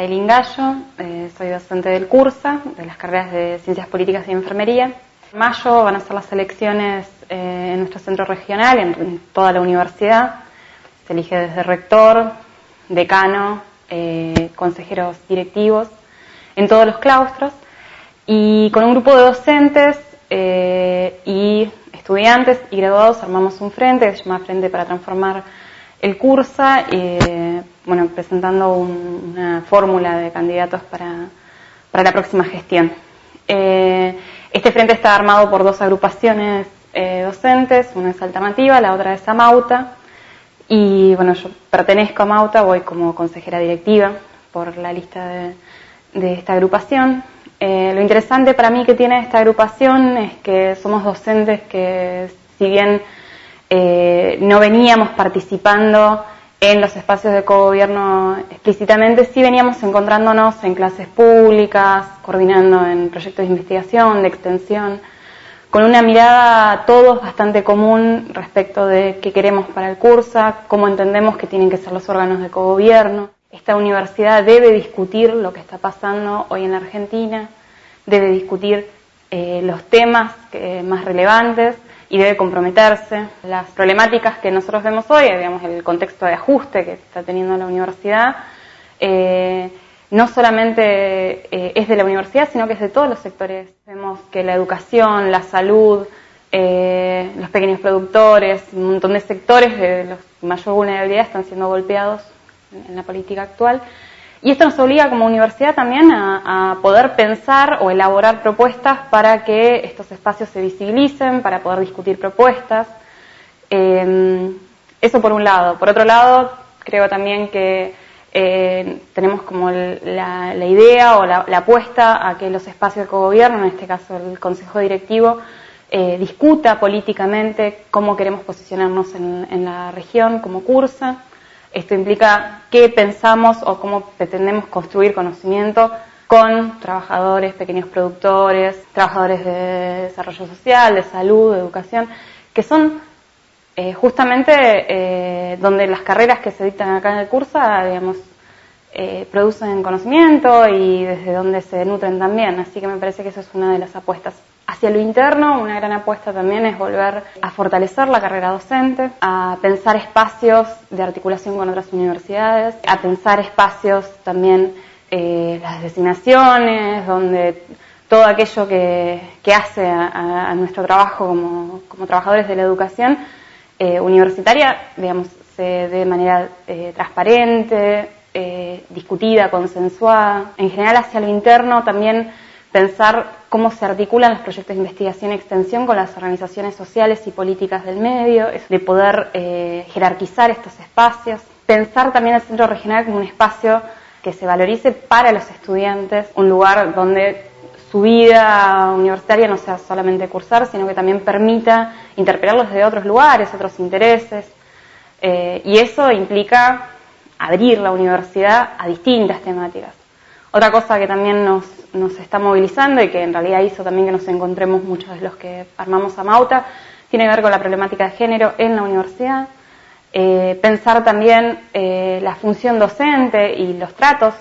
Sailin Gallo, eh, soy docente del CURSA, de las carreras de Ciencias Políticas y Enfermería. En mayo van a ser las elecciones eh, en nuestro centro regional, en, toda la universidad. Se elige desde rector, decano, eh, consejeros directivos, en todos los claustros. Y con un grupo de docentes y estudiantes y graduados armamos un frente que se llama Frente para Transformar el CURSA bueno, presentando una fórmula de candidatos para, la próxima gestión. Eh, este frente está armado por dos agrupaciones eh, docentes, una es Alternativa, la otra es Amauta, y bueno, yo pertenezco a Amauta, voy como consejera directiva por la lista de, esta agrupación. Eh, lo interesante para mí que tiene esta agrupación es que somos docentes que si bien no veníamos participando en los espacios de cogobierno explícitamente, sí veníamos encontrándonos en clases públicas, coordinando en proyectos de investigación, de extensión, con una mirada todos bastante común respecto de qué queremos para el curso, cómo entendemos que tienen que ser los órganos de cogobierno. Esta universidad debe discutir lo que está pasando hoy en la Argentina, debe discutir eh, los temas más relevantes y debe comprometerse. Las problemáticas que nosotros vemos hoy, digamos, el contexto de ajuste que está teniendo la universidad, eh, no solamente eh, es de la universidad, sino que es de todos los sectores. Vemos que la educación, la salud, eh, los pequeños productores, un montón de sectores de los mayor vulnerabilidad están siendo golpeados en la política actual. Y esto nos obliga como universidad también a, poder pensar o elaborar propuestas para que estos espacios se visibilicen, para poder discutir propuestas. Eh, eso por un lado. Por otro lado, creo también que eh, tenemos como la, idea o la, apuesta a que los espacios de cogobierno, en este caso el Consejo Directivo, eh, discuta políticamente cómo queremos posicionarnos en, en la región como cursa. Esto implica qué pensamos o cómo pretendemos construir conocimiento con trabajadores, pequeños productores, trabajadores de desarrollo social, de salud, de educación, que son eh, justamente eh, donde las carreras que se dictan acá en el curso, digamos, eh, producen conocimiento y desde donde se nutren también. Así que me parece que eso es una de las apuestas Hacia lo interno, una gran apuesta también es volver a fortalecer la carrera docente, a pensar espacios de articulación con otras universidades, a pensar espacios también, eh, las designaciones, donde todo aquello que, hace a, nuestro trabajo como, trabajadores de la educación eh, universitaria, digamos, se de manera eh, transparente, discutida, consensuada. En general, hacia lo interno también pensar cómo se articulan los proyectos de investigación y extensión con las organizaciones sociales y políticas del medio, de poder eh, jerarquizar estos espacios, pensar también el centro regional como un espacio que se valorice para los estudiantes, un lugar donde su vida universitaria no sea solamente cursar, sino que también permita interpelarlos de otros lugares, otros intereses. Eh, y eso implica abrir la universidad a distintas temáticas. Otra cosa que también nos, nos está movilizando y que en realidad hizo también que nos encontremos muchos de los que armamos a Mauta, tiene que ver con la problemática de género en la universidad. Eh, pensar también eh, la función docente y los tratos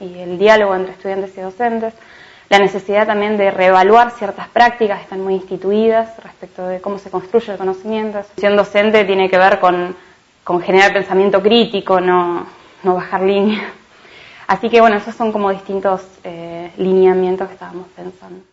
y el diálogo entre estudiantes y docentes, la necesidad también de reevaluar ciertas prácticas que están muy instituidas respecto de cómo se construye el conocimiento. La función docente tiene que ver con, generar pensamiento crítico, no, no bajar línea. Así que bueno, esos son como distintos eh, lineamientos que estábamos pensando.